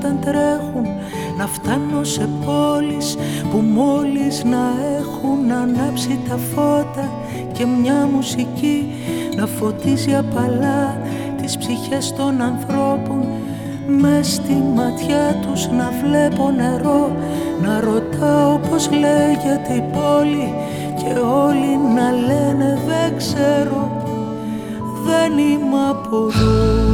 Όταν τρέχουν να φτάνω σε πόλεις που μόλις να έχουν ανάψει τα φώτα και μια μουσική να φωτίζει απαλά τις ψυχές των ανθρώπων. Μες στη ματιά τους να βλέπω νερό να ρωτάω πως λέγεται η πόλη και όλοι να λένε δεν ξέρω δεν είμαι από εδώ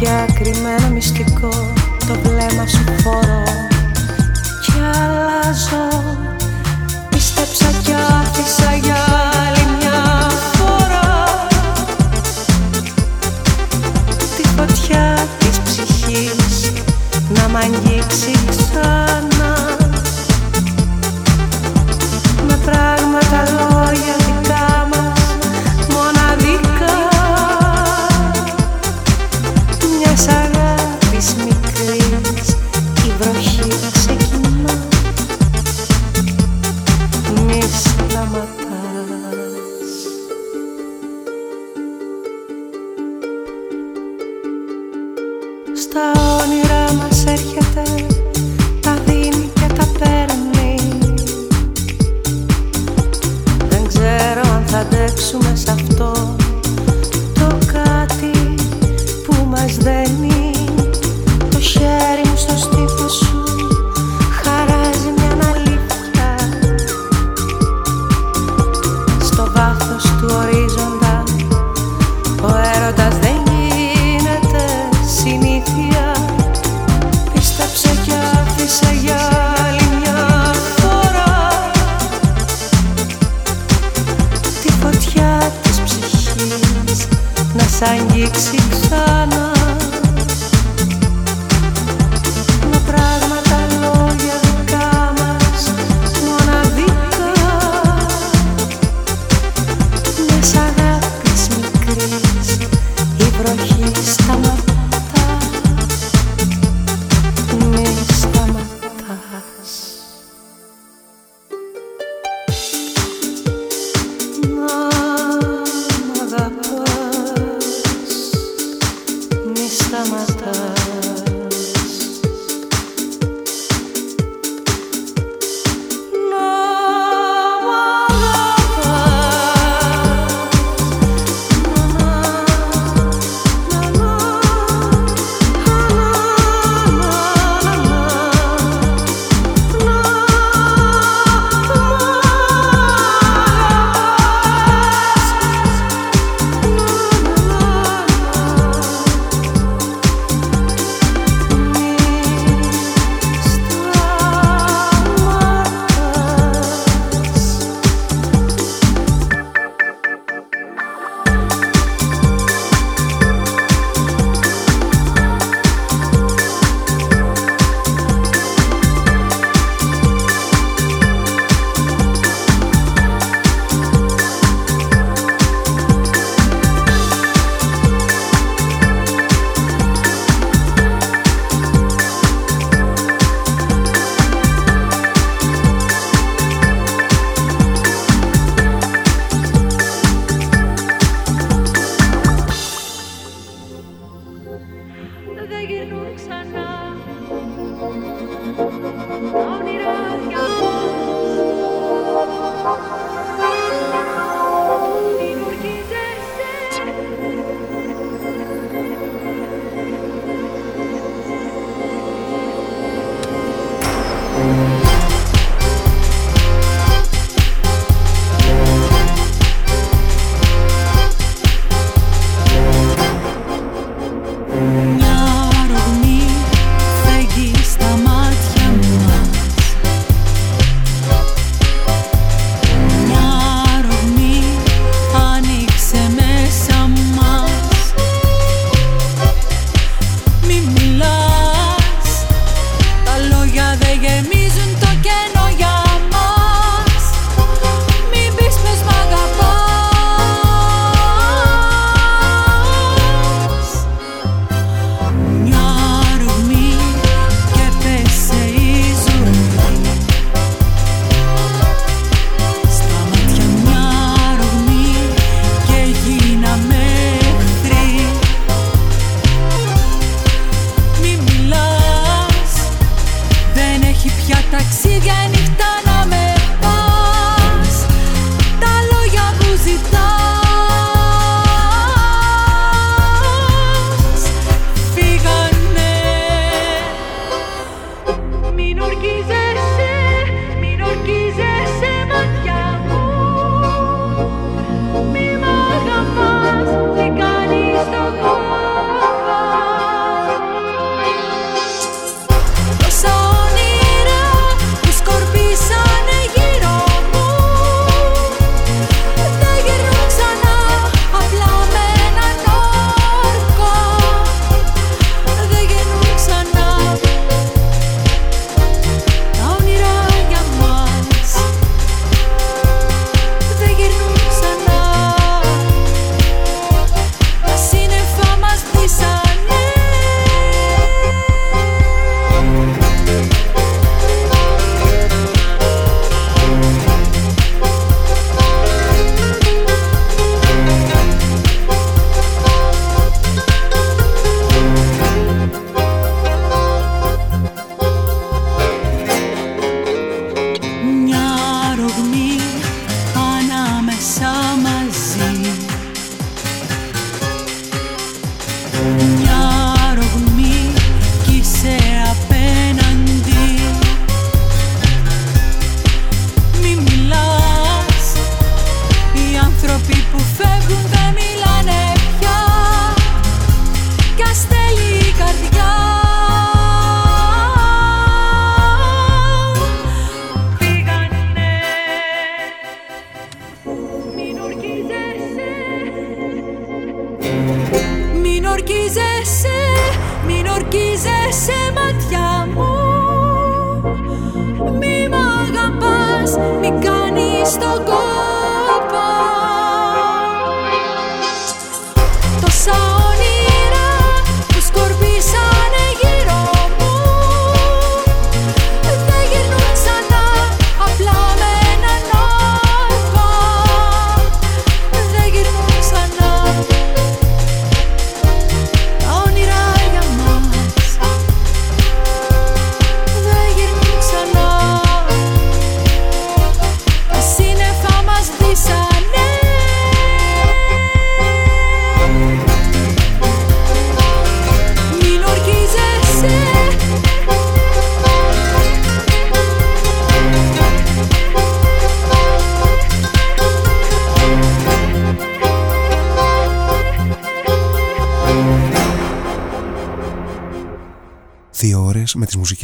βαθιά κρυμμένο μυστικό το βλέμμα σου φορώ. Και αλλάζω πίστεψα κι άφησα για άλλη μια φορά. Τη φωτιά της ψυχής να μ' αγγίξεις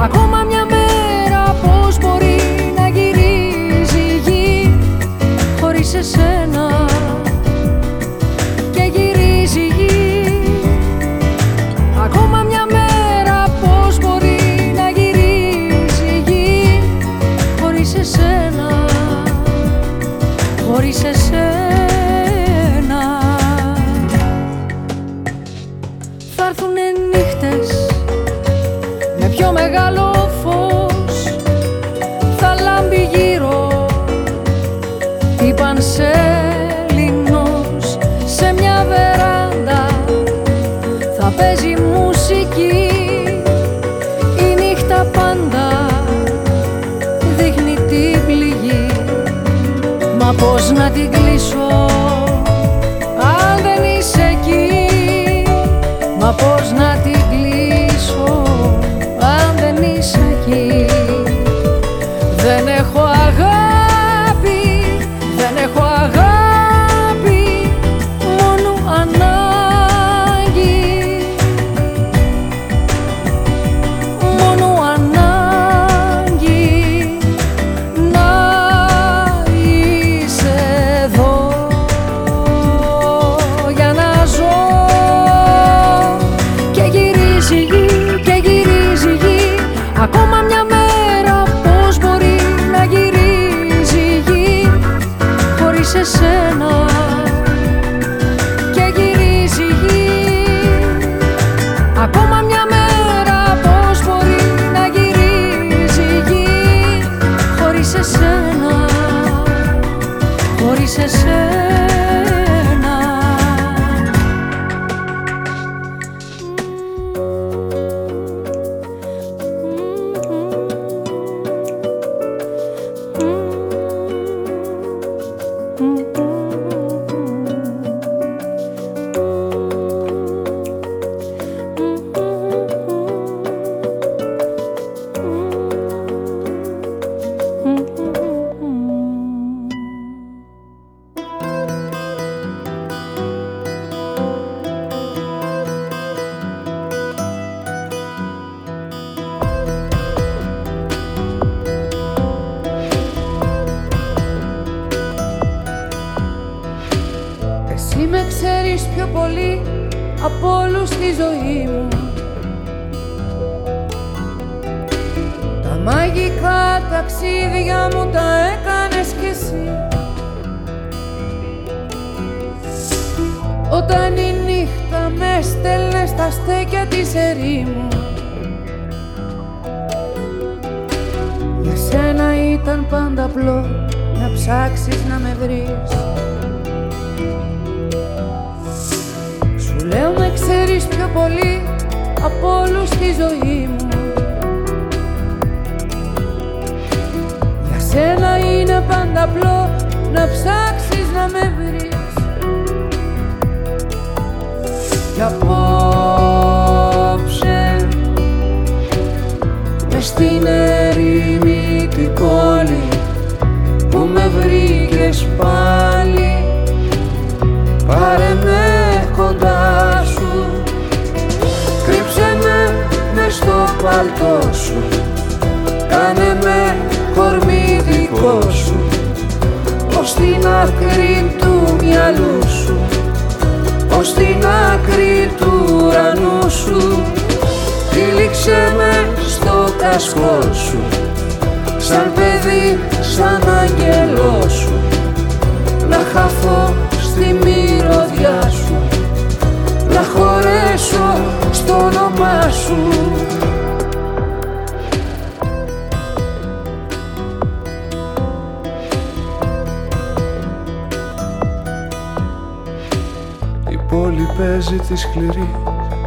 Dragon Mami. κι Μες στην ερήμη την πόλη που με βρήκες πάλι. Πάρε με κοντά σου Κρύψε με μες στο παλτό σου. Κάνε με κορμί δικό σου Ως την άκρη του μυαλού σου ως την άκρη του ουρανού σου. Τύλιξε με στο κασκό σου. Σαν παιδί, σαν αγγελό σου. Να χαθώ στη μυρωδιά σου. Να χωρέσω στο όνομά σου πόλη παίζει τη σκληρή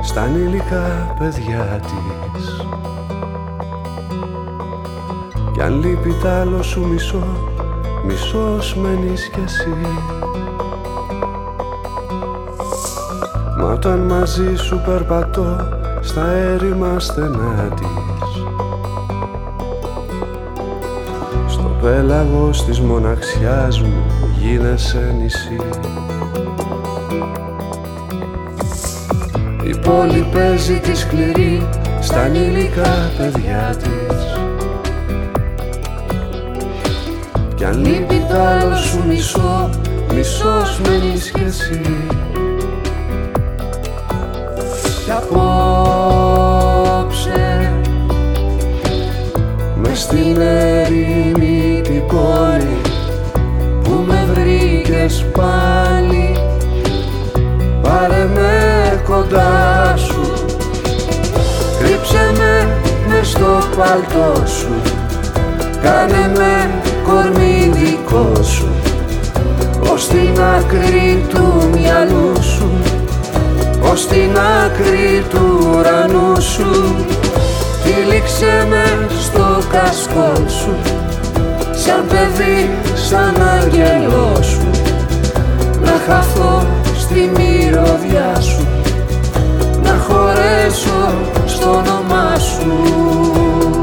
στα ανήλικα παιδιά της. Κι αν λείπει τ' άλλο σου μισό, μισός μένεις κι εσύ. Μα όταν μαζί σου περπατώ στα έρημα στενά της. Στο πέλαγος της μοναξιάς μου γίνεσαι νησί πόλη παίζει τη σκληρή στα ανήλικα παιδιά της. Κι αν Λείπει τ' άλλο σου μισό, μισός μένεις κι εσύ. Κι απόψε Μες στην ερήμη την πόλη που με βρήκες πάλι Πάρε με κοντά σου. Κρύψε με μες στο παλτό σου. Κάνε με κορμί δικό σου. Ως την άκρη του μυαλού σου. Ως την άκρη του ουρανού σου. Τύλιξε με στο κασκό σου. Σαν παιδί, σαν άγγελό σου. Να χαθώ στη μυρωδιά σου Να χωρέσω στο όνομά σου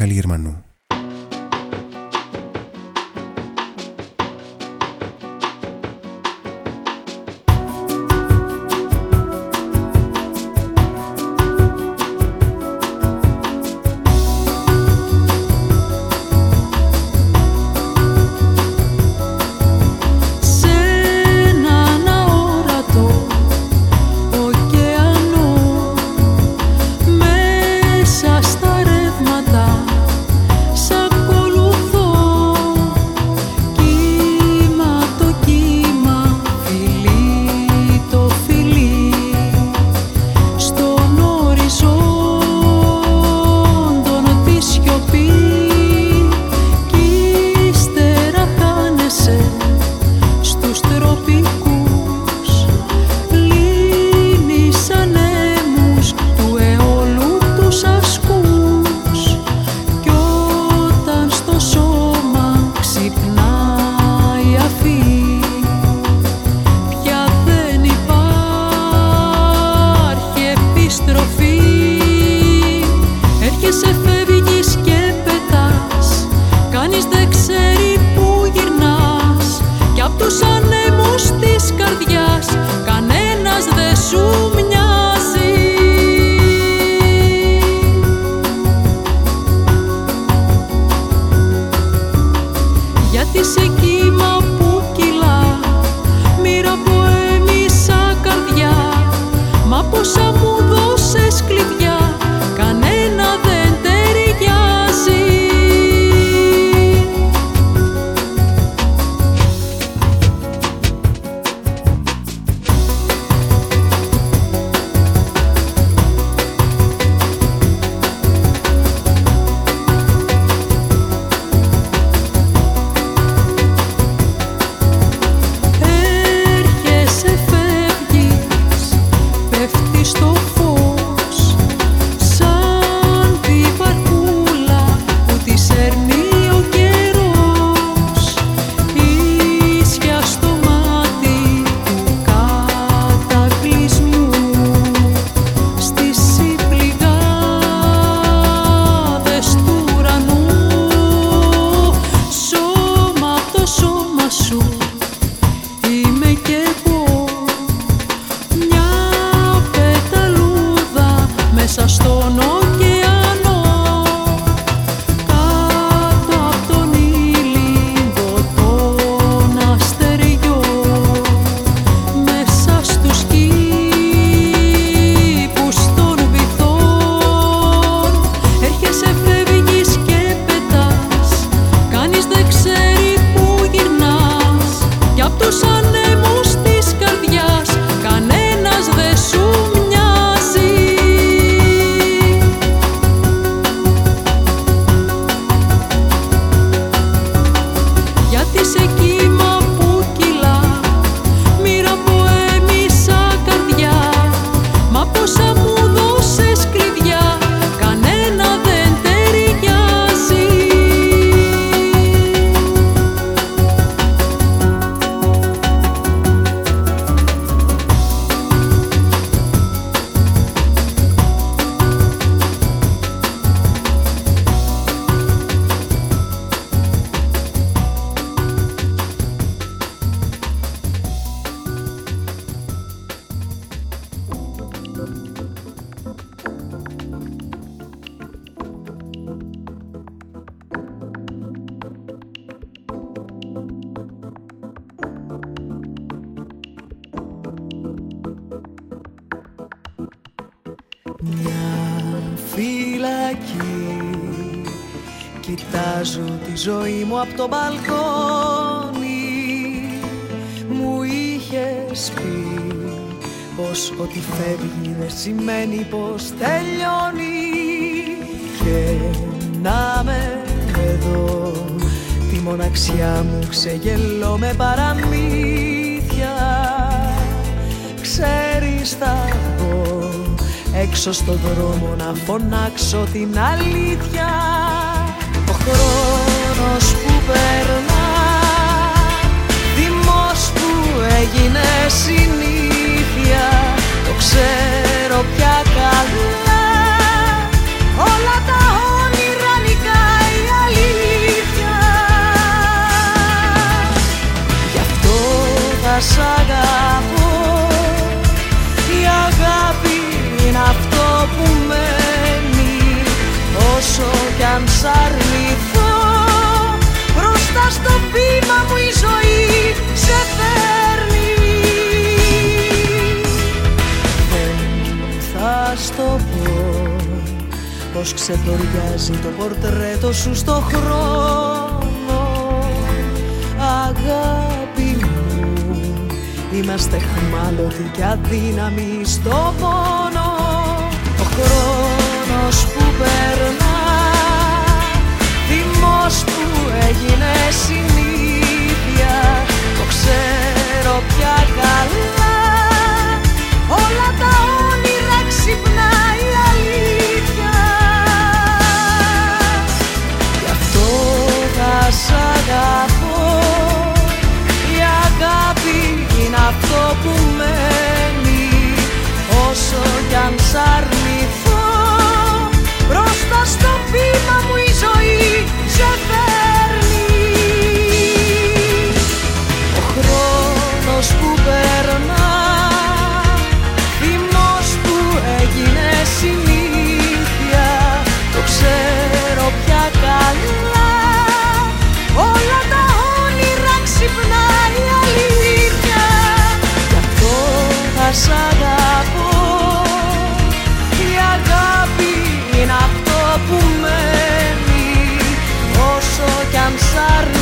Επιλογές του Μιχάλη Γερμανού. ξεγελώ με παραμύθια. Ξέρεις θα βγω έξω στο δρόμο να φωνάξω την αλήθεια. Ο χρόνος που περνά Δημός που έγινε συνήθεια. Το ξέρω πια καλά σ' αγαπώ. Η αγάπη είναι αυτό που μένει. Όσο κι αν σ' αρνηθώ Μπροστά στο πείμα μου η ζωή σε φέρνει. Δεν θα στο πω Πως ξεδοριάζει το πορτρέτο σου στο χρόνο. Αγάπη Είμαστε χμάλωτοι και αδύναμοι στο πόνο. Ο χρόνος που περνά Θυμός που έγινε συνήθεια. Το ξέρω πια καλά. Όλα τα όνειρα ξυπνάει αλήθεια. Γι' αυτό θα σ' αγαπώ. Η αγάπη είναι αυτό που μένει. Όσο κι αν σ' αρνηθώ Μπροστά στο βήμα μου η ζωή σε σ' αγαπώ. Η αγάπη είναι αυτό που μένει. Όσο κι αν σ' αρνηθώ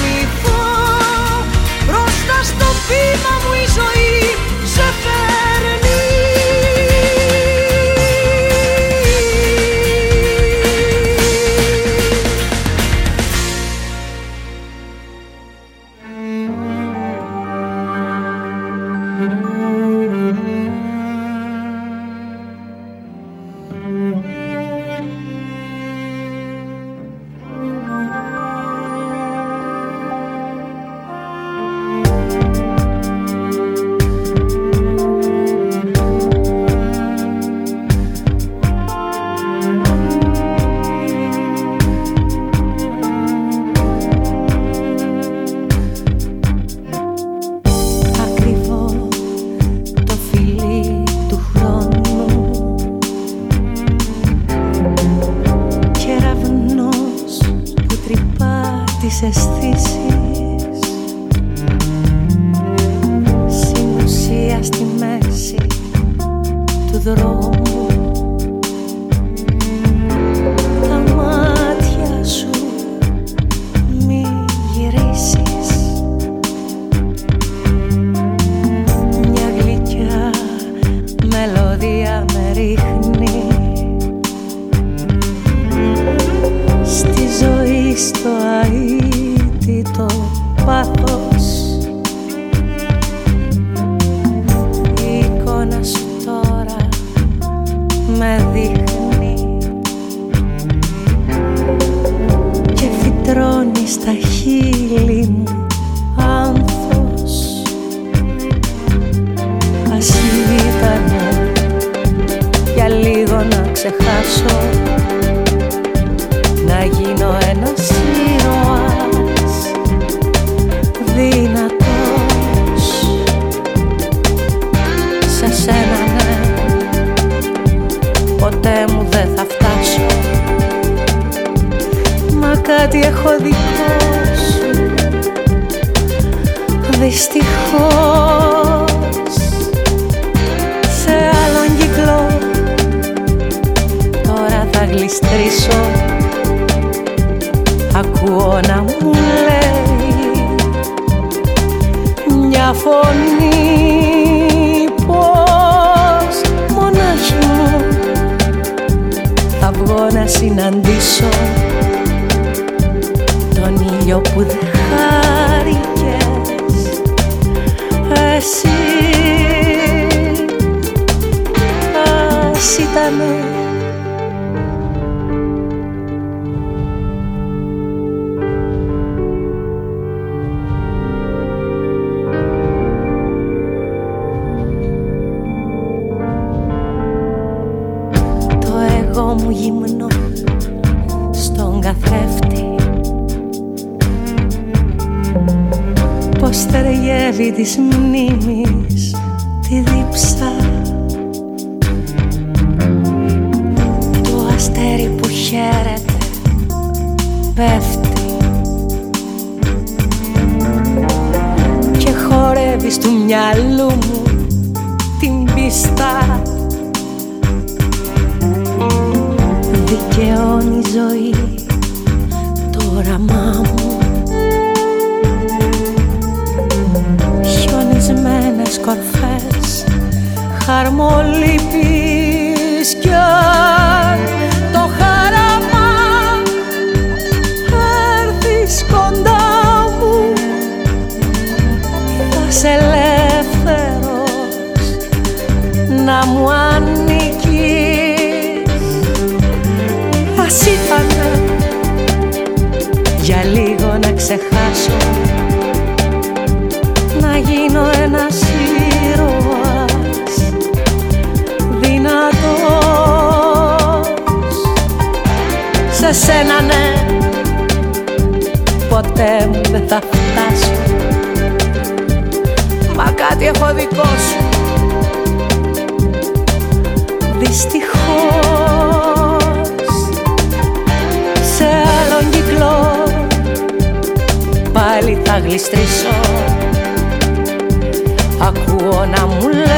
γλιστρήσω. Ακούω να μου λέει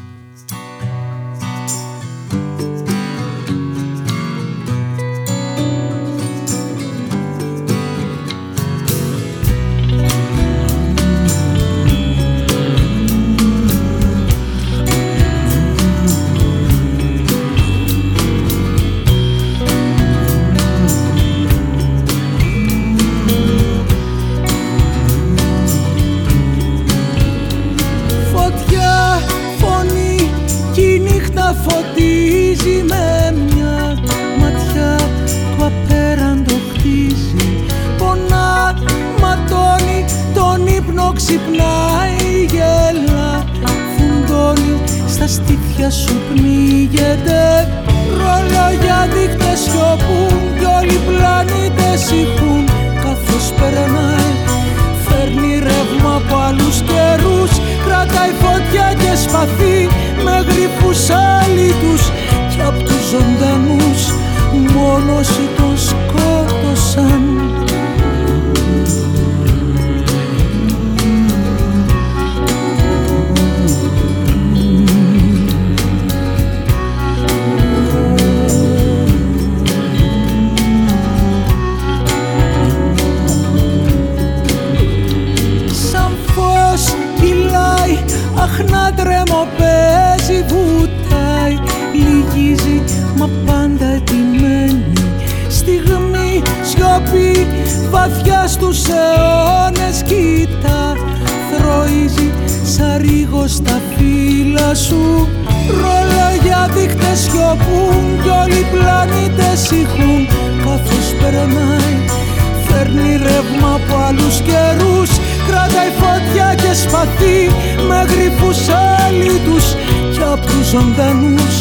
από άλλους καιρούς. Κρατάει φωτιά και σπαθί με γρήφους αλήτους Κι απ' τους ζωντανούς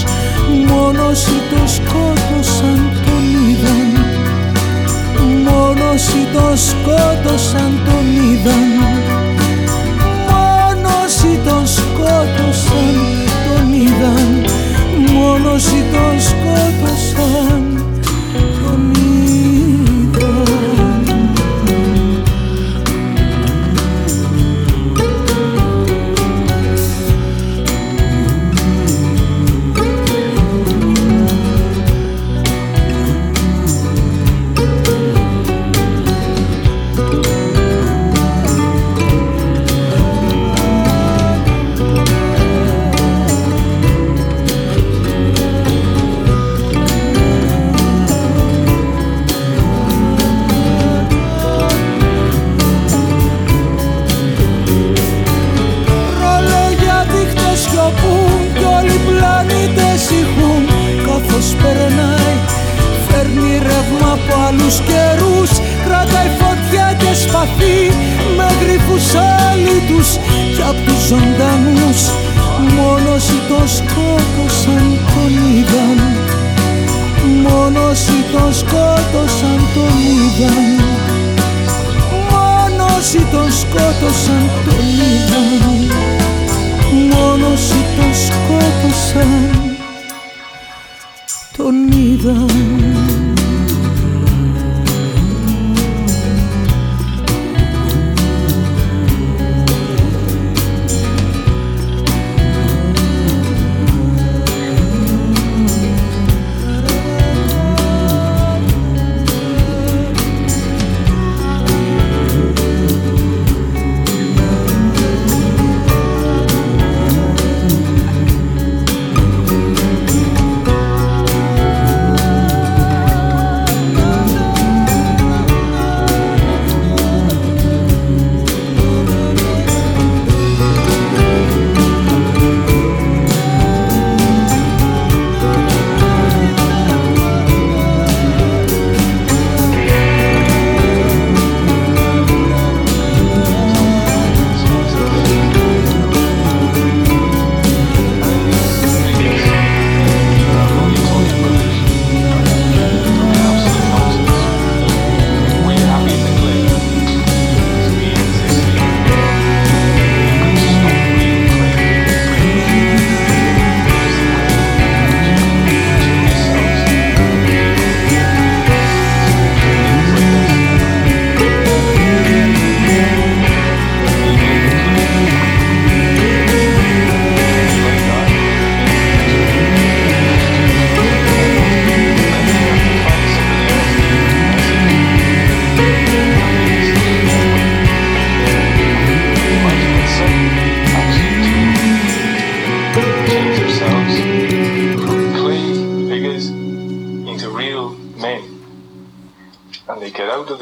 μόνος ή το σκότωσαν τον είδαν. Μόνος ή το σκότωσαν τον είδαν. Μόνος ή τον σκότωσαν τον είδαν. Μόνος ή τον είδαν.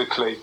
politically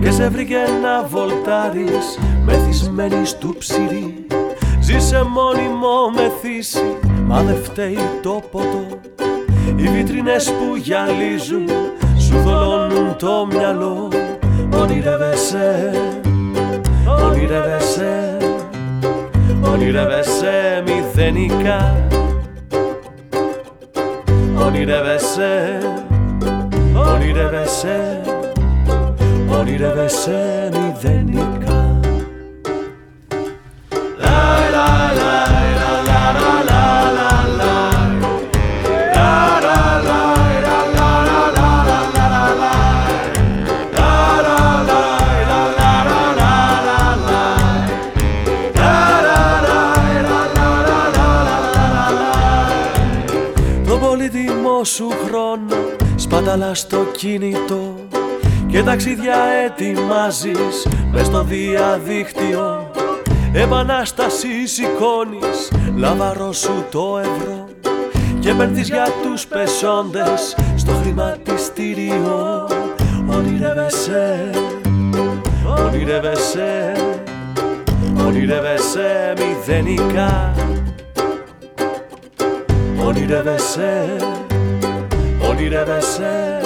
και σε βρήκε να βολτάρεις μεθυσμένης του ψηρή Ζήσε μόνιμο μεθύσι μα δεν φταίει το ποτό. Οι βιτρίνες που γυαλίζουν σου θολώνουν το μυαλό πολύτιμο σου χρόνο σπαταλά στο κινητό και ταξίδια ετοιμάζεις μες στο διαδίκτυο. Επανάσταση σηκώνεις λαβαρό σου το ευρώ και παίρνεις για τους πεσόντες στο χρηματιστήριο. Ονειρεύεσαι, ονειρεύεσαι, ονειρεύεσαι μηδενικά. Ονειρεύεσαι, Ό,τι ρεύεσαι,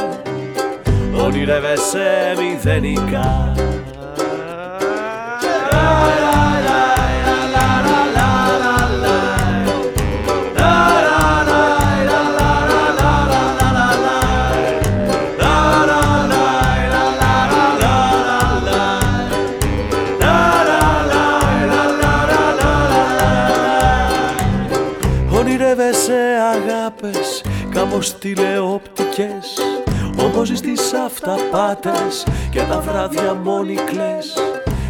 ονειρεύεσαι μηδενικά. Κάπως τη όμως στις αυταπάτες και τα βράδια μόνοι κλαις.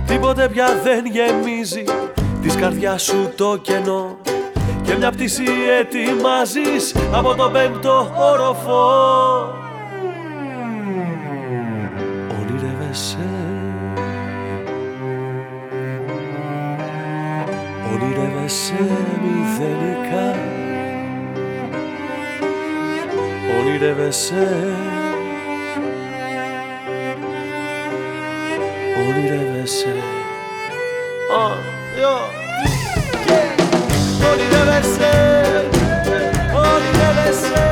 Τίποτε πια δεν γεμίζει της καρδιάς σου το κενό. Και μια πτήση ετοιμάζεις από το πέμπτο όροφο. Ονειρεύεσαι. Ονειρεύεσαι μηδενικά. Ονειρεύεσαι 折りれせあよ折りれせ折りれせ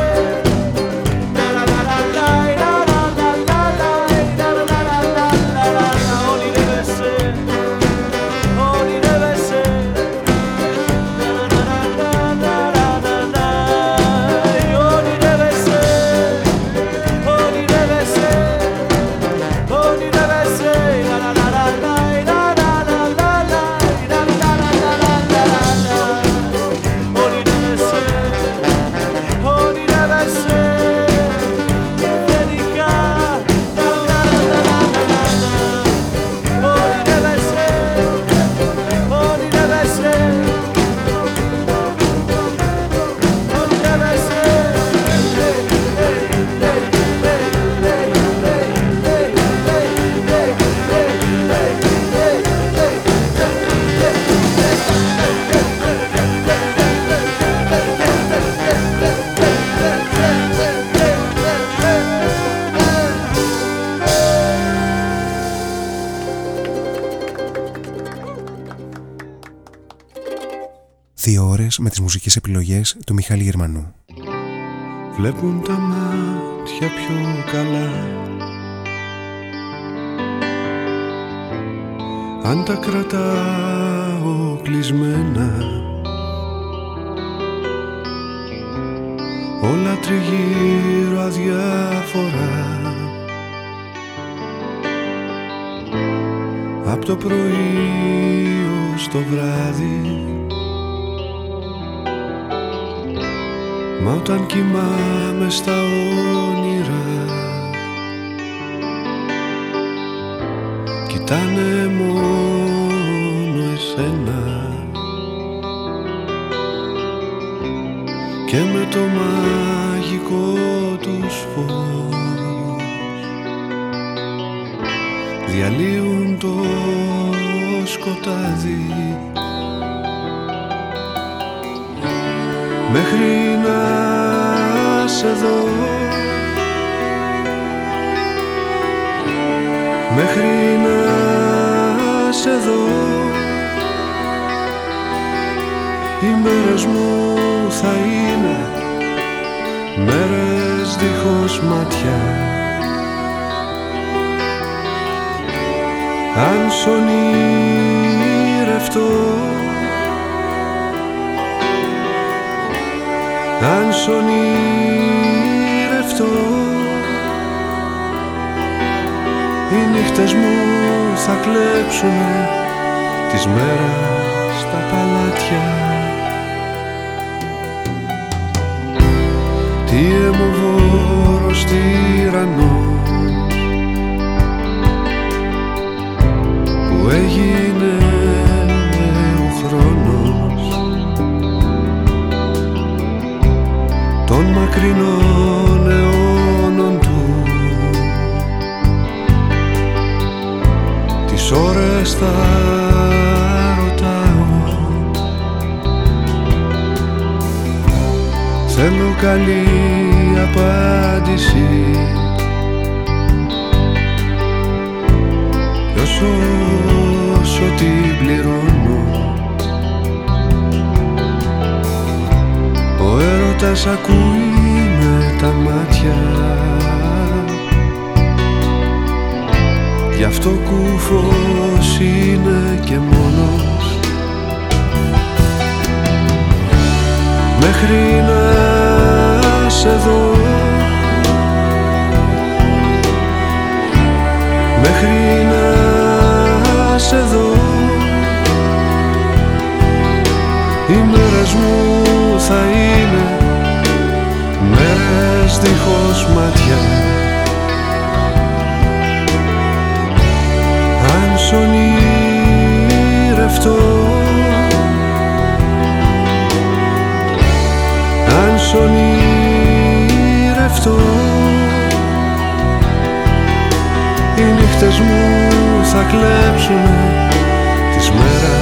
με τις μουσικές επιλογές του Μιχάλη Γερμανού. Βλέπουν τα μάτια πιο καλά. Αν τα κρατάω κλεισμένα. Όλα τριγύρω αδιάφορα. Απ' το πρωί ως το βράδυ Μα όταν κοιμάμαι στα όνειρα Κοιτάνε μόνο εσένα. Και με το μαγικό τους φως Διαλύουν το σκοτάδι μέχρι να σε δω μέχρι να σε δω οι μέρες μου θα είναι μέρες δίχως μάτια αν σ' ονειρευτώ αν σ' ονειρευτώ οι νύχτες μου θα κλέψουν τις μέρες στα παλάτια. Τι αιμοβόρος τυραννός που έγινε μακρινών αιώνων του. Τις ώρες θα ρωτάω. Θέλω καλή απάντηση. Κι όσο, όσο την πληρώνω έρωτας ακούει με τα μάτια. Γι' αυτό κούφος είναι και μόνος. Μέχρι να σε δω Μέχρι να σε δω Οι μέρες μου θα είναι λάθος μάτια. Αν σ' ονειρευτώ Αν σ' ονειρευτώ Οι νύχτες μου θα κλέψουν τις μέρες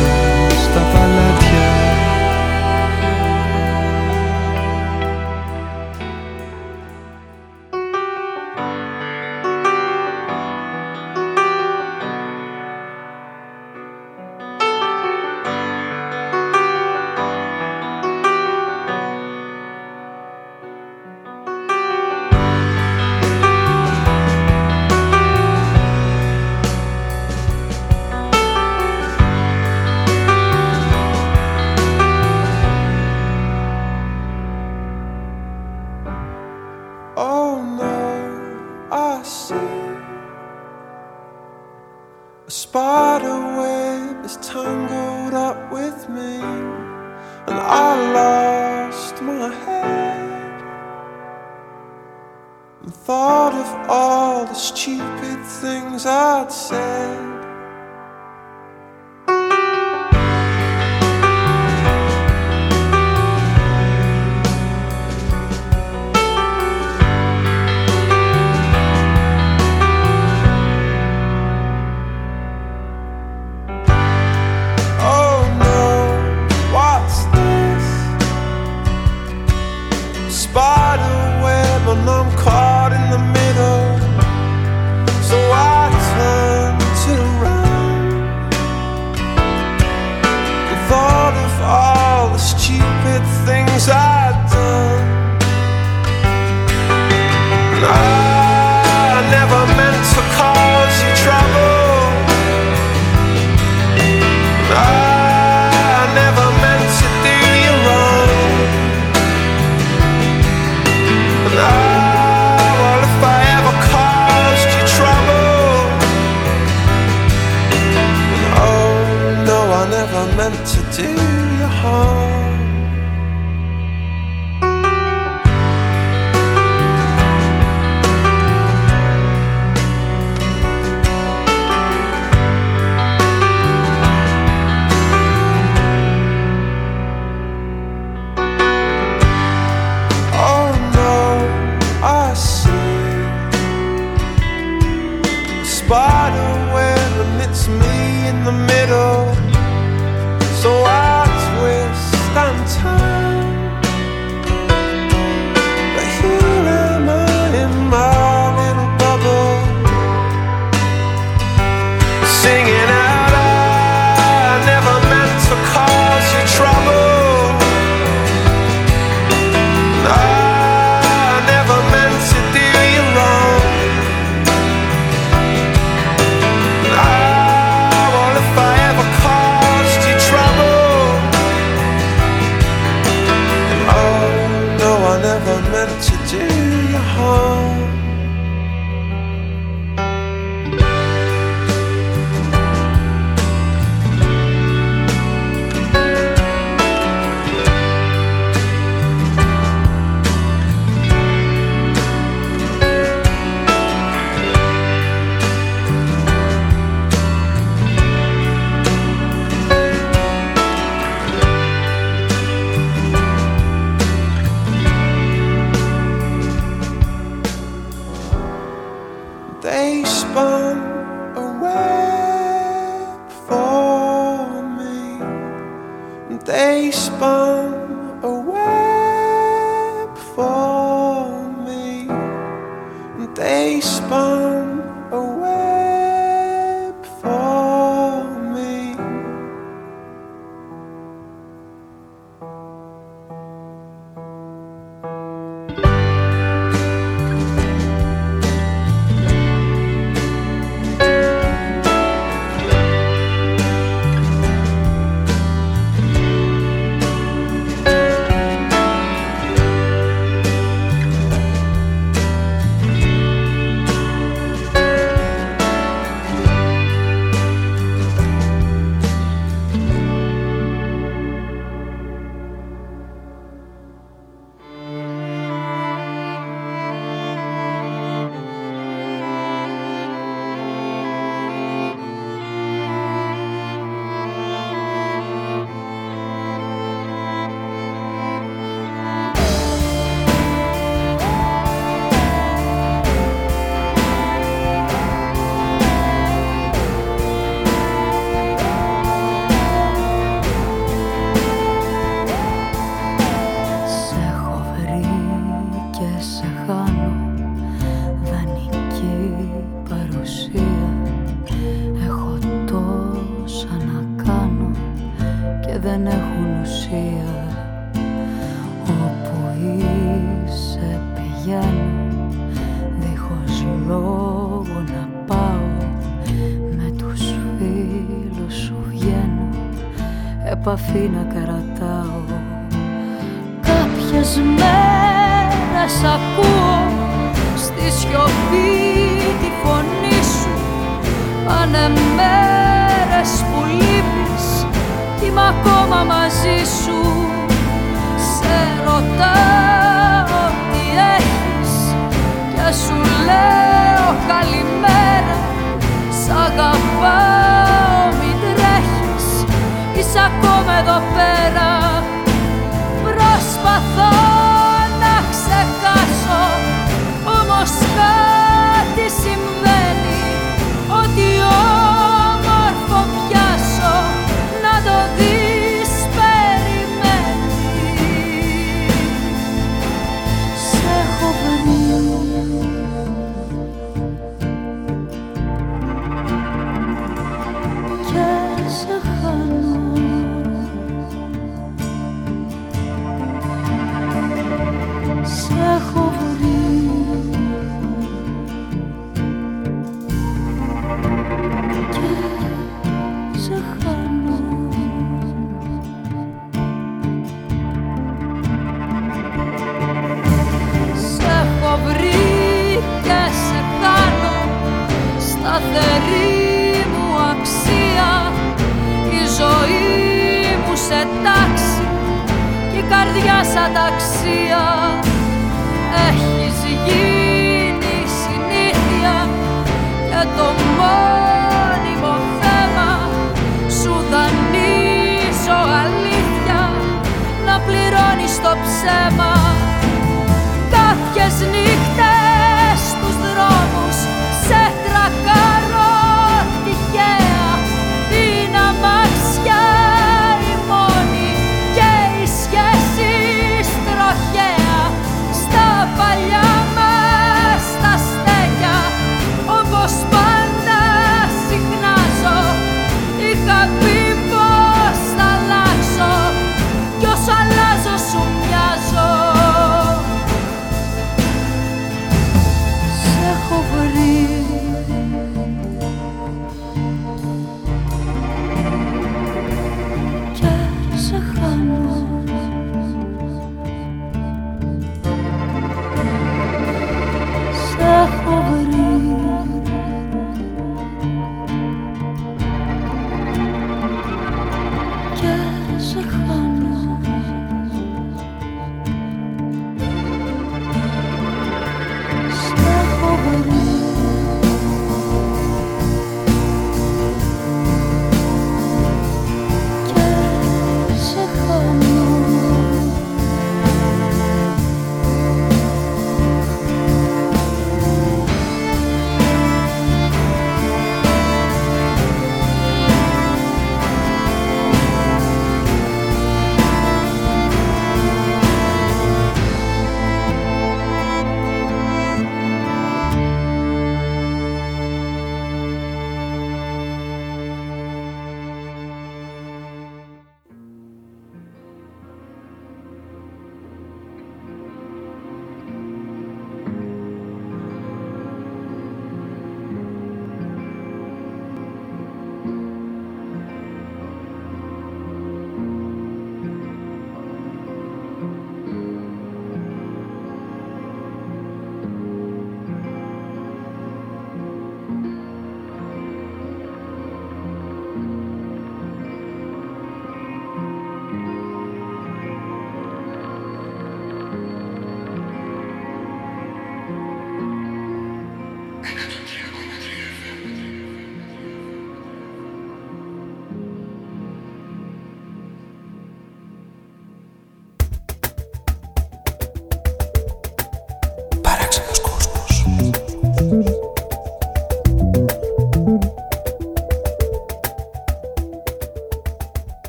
吧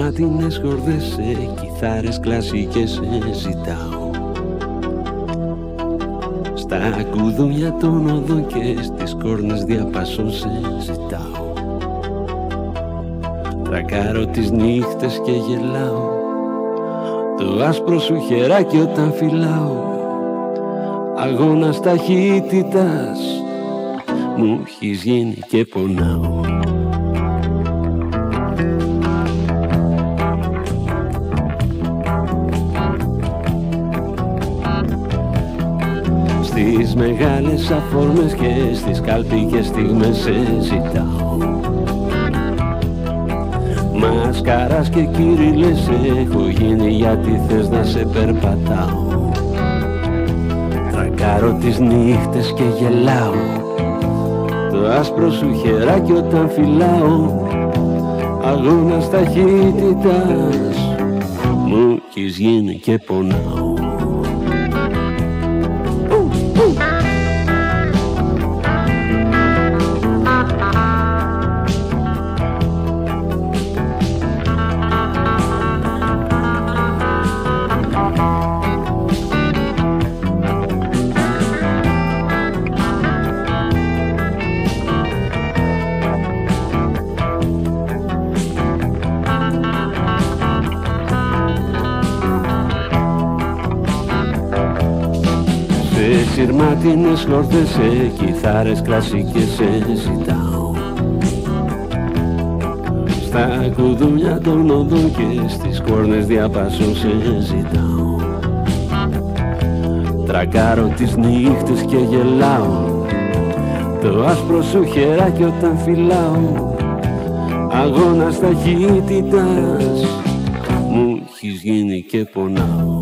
Σειρματινές χορδές σε κιθάρες κλασικές σε ζητάω. Στα κουδούνια των οδών και στις κόρνες διαπασών σε ζητάω. Τρακάρω τις νύχτες και γελάω. Το άσπρο σου χεράκι όταν φυλάω. Αγώνας ταχύτητας μου έχεις γίνει και πονάω Στις μεγάλες αφόρμες και στις καλπικές στιγμές σε ζητάω. Μασκαράς και κύριλες έχω γίνει γιατί θες να σε περπατάω. Τρακάρω τις νύχτες και γελάω. Το άσπρο σου χεράκι όταν φυλάω Αγώνας ταχύτητας μου έχεις γίνει και πονάω σειρμάτινες χορδές σε κιθάρες κλασικές σε ζητάω. Στα κουδούνια των οδών και στις κόρνες διαπάσω σε ζητάω. Τρακάρω τις νύχτες και γελάω. Το άσπρο σου χεράκι όταν φυλάω. Αγώνας ταχύτητας μου έχεις γίνει και πονάω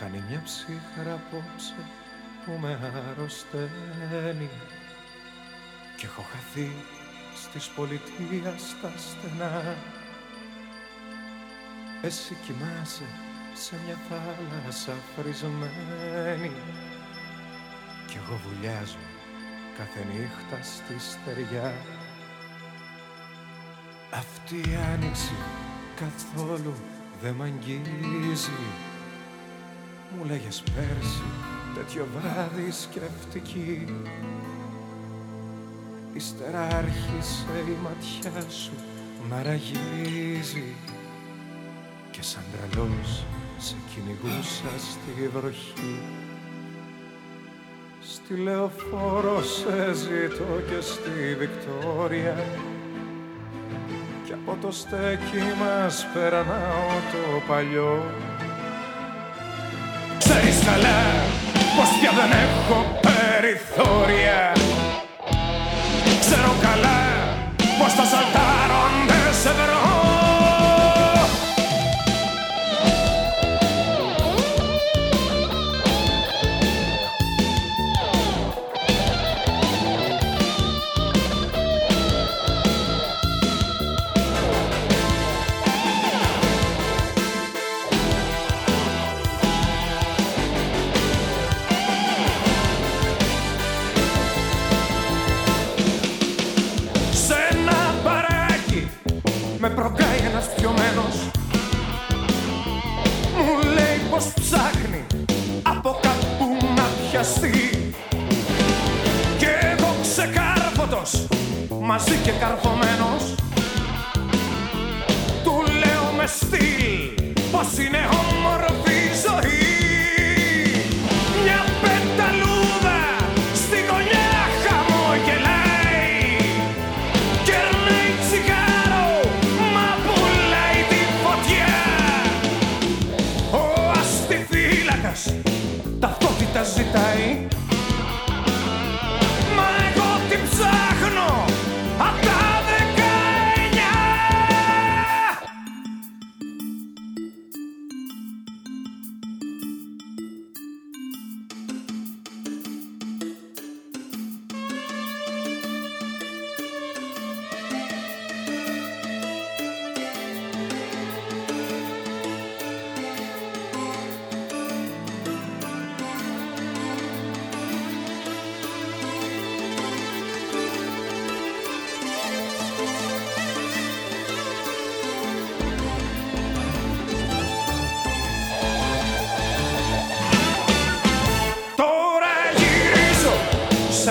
Κάνει μια ψύχρα απόψε που με αρρωσταίνει. Κι έχω χαθεί στις πολιτείας στα στενά. Εσύ κοιμάσαι σε μια θάλασσα φρισμένη Κι εγώ βουλιάζω κάθε νύχτα στη στεριά. Αυτή η άνοιξη καθόλου δεν μ' αγγίζει μου λέγες πέρσι τέτοιο βράδυ σκεφτική Ύστερα άρχισε η ματιά σου να ραγίζει. Και σαν τρελός σε κυνηγούσα στη βροχή. Στη λεωφόρο σε ζητώ και στη Βικτόρια. Και από το στέκι μας περνάω το παλιό. Ξέρεις καλά πως πια δεν έχω περιθώρια. Ξέρω καλά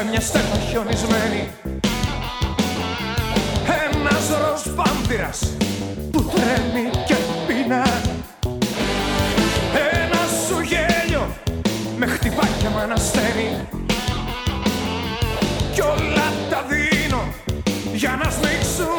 μια στέλα χιονισμένη. Ένας ροζ πάμπυρας που τρέμει και πεινά. Ένα σου γέλιο με χτυπάει και με ανασταίνει. Κι όλα τα δίνω για να σμίξουμε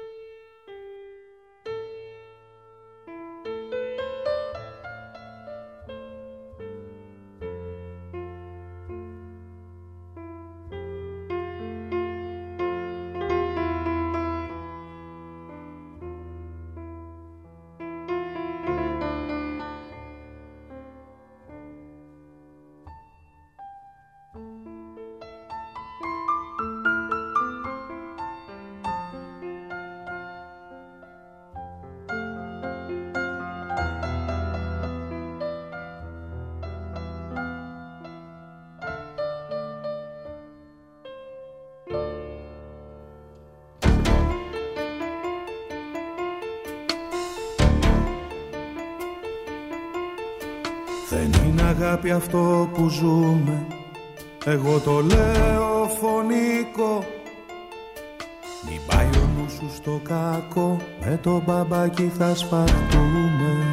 Αυτό που ζούμε. Εγώ το λέω φωνικό. Μην πάει ο νους σου στο κακό. Με το μπαμπάκι θα σπαρτούμε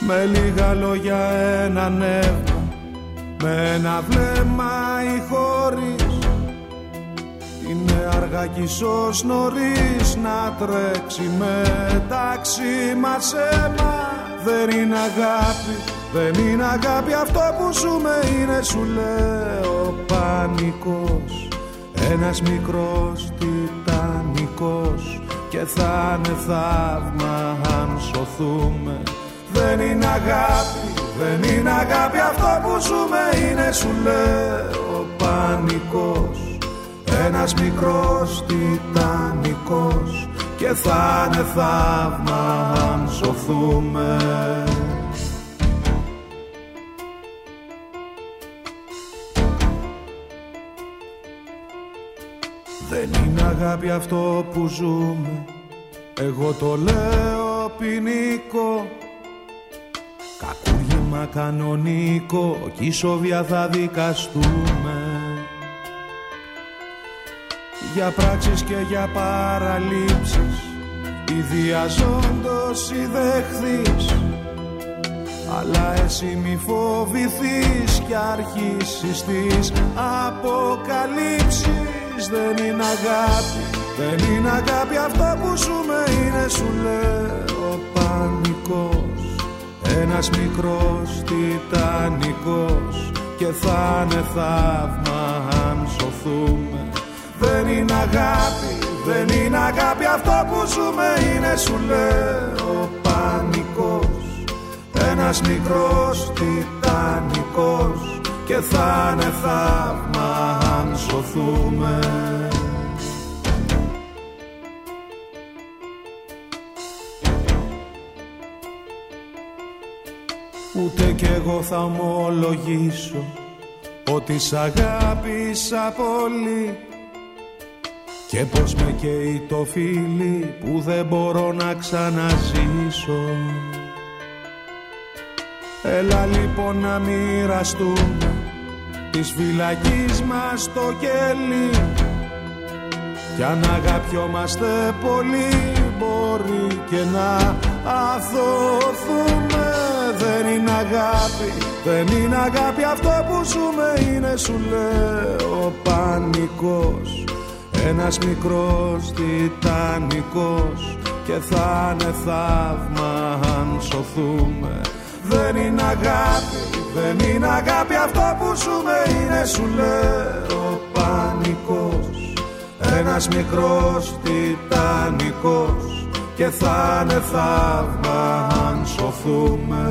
Με λίγα λόγια ένα νεύμα. Με ένα βλέμμα ή χωρίς είναι αργά κι ίσως νωρίς να τρέξει μεταξύ μας. Αίμα Δεν είναι αγάπη, δεν είναι αγάπη αυτό που ζούμε είναι σου λέω πανικός. Ένας μικρός τιτανικός και θα είναι θαύμα αν σωθούμε. Δεν είναι αγάπη, δεν είναι αγάπη αυτό που ζούμε είναι σου λέω πανικός. Ένας μικρός τιτανικός και θα είναι θαύμα αν σωθούμε Δεν είναι αγάπη αυτό που ζούμε. Εγώ το λέω ποινικό. Κακούργημα κανονικό. Κι ισοβια θα δικαστούμε. Για πράξεις και για παραλήψεις. Ιδιαζόντως ή δεχθείς. Αλλά εσύ μη φοβηθείς κι αρχίσεις τις αποκαλύψεις Δεν είναι αγάπη, δεν είναι αγάπη αυτό που ζούμε είναι σου λέω πανικός. Ένας μικρός τιτανικός και θα είναι θαύμα αν σωθούμε. Δεν είναι αγάπη, δεν είναι αγάπη αυτό που ζούμε είναι σου λέω πανικός. Ένας μικρός τιτανικός και θα είναι θαύμα αν σωθούμε. Ούτε κι εγώ θα ομολογήσω ότι σ' αγάπησα πολύ. Και πως με καίει το φίλι που δεν μπορώ να ξαναζήσω. Έλα λοιπόν να μοιραστούμε της φυλακής μας το κέλι κι αν αγαπιόμαστε πολύ μπορεί και να αθωθούμε. Δεν είναι αγάπη, δεν είναι αγάπη αυτό που ζούμε είναι σου λέω πανικός. Ένας μικρός τιτανικός και θα είναι θαύμα αν σωθούμε Δεν είναι αγάπη, δεν είναι αγάπη. Αυτό που ζούμε είναι σου λέω πανικός. Ένας μικρός τιτανικός. Και θα είναι θαύμα αν σωθούμε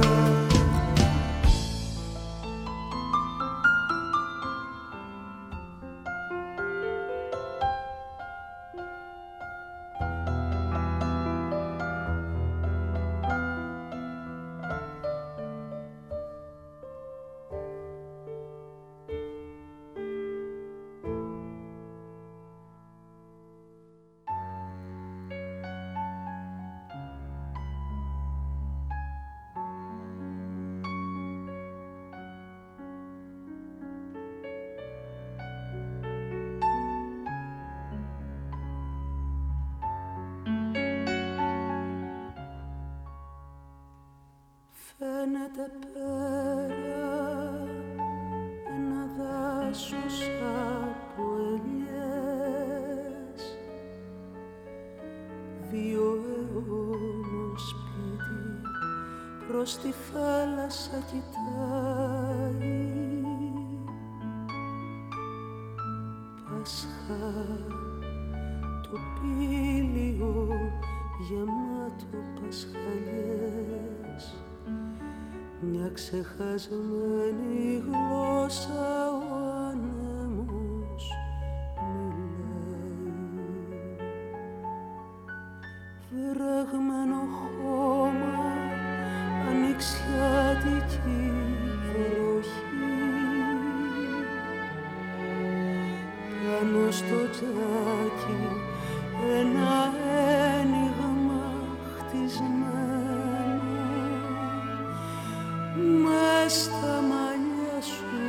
στα μαλλιά σου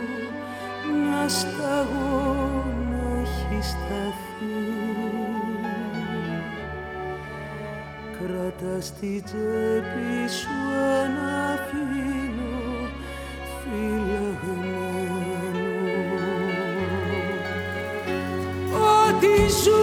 μια σταγόνα έχει σταθεί. Κράτα στη τσέπη σου ένα φύλλο φυλαγμένο Ό,τι ζούμε,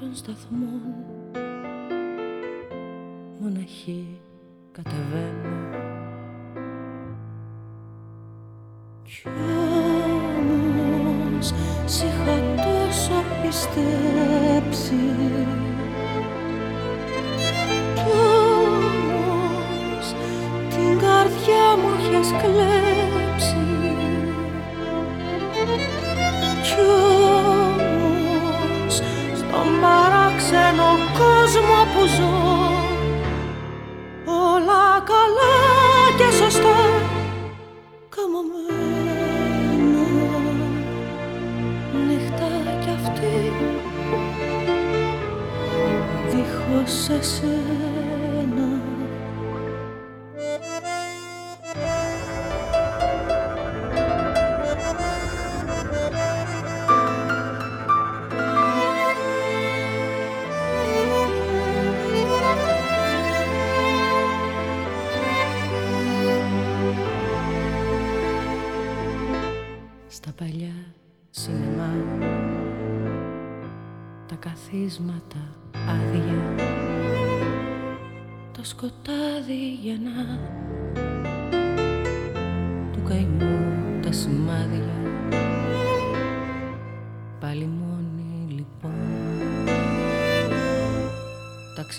των σταθμών. Μοναχή κατεβαίνω κι όμως σ' είχα τόσο πιστέψει. Κι όμως την καρδιά μου είχες κλέψει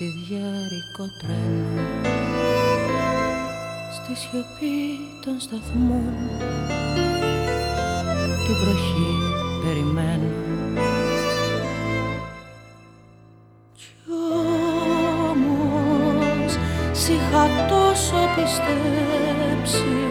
Ταξιδιάρικο τρένο. Στη σιωπή των σταθμών Τη βροχή περιμένω. Κι όμως σ' είχα τόσο πιστέψει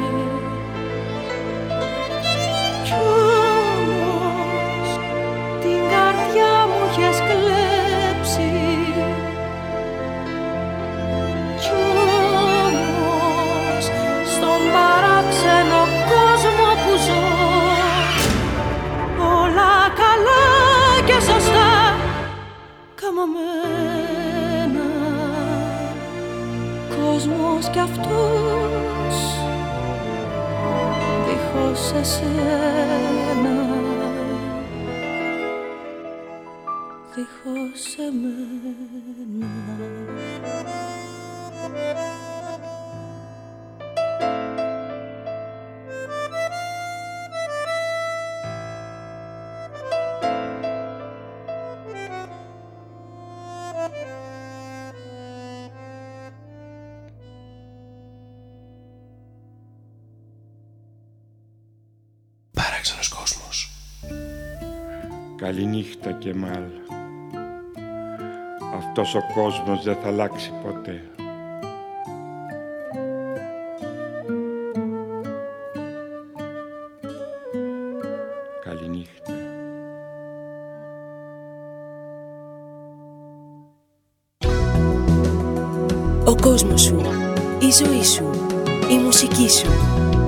Καληνύχτα και μάλ. Αυτός ο κόσμος δεν θα αλλάξει ποτέ. Καληνύχτα. Ο κόσμος σου, η ζωή σου, η μουσική σου. LGR